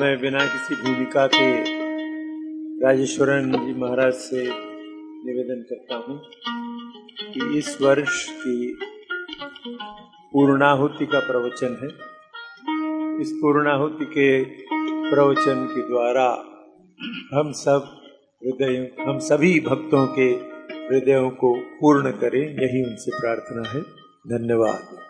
मैं बिना किसी भूमिका के राजेश्वरन जी महाराज से निवेदन करता हूँ कि इस वर्ष की पूर्णाहुति का प्रवचन है। इस पूर्णाहुति के प्रवचन के द्वारा हम सब हृदय, हम सभी भक्तों के हृदयों को पूर्ण करें, यही उनसे प्रार्थना है। धन्यवाद।